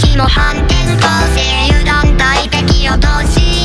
日の反転攻勢油断大敵落とし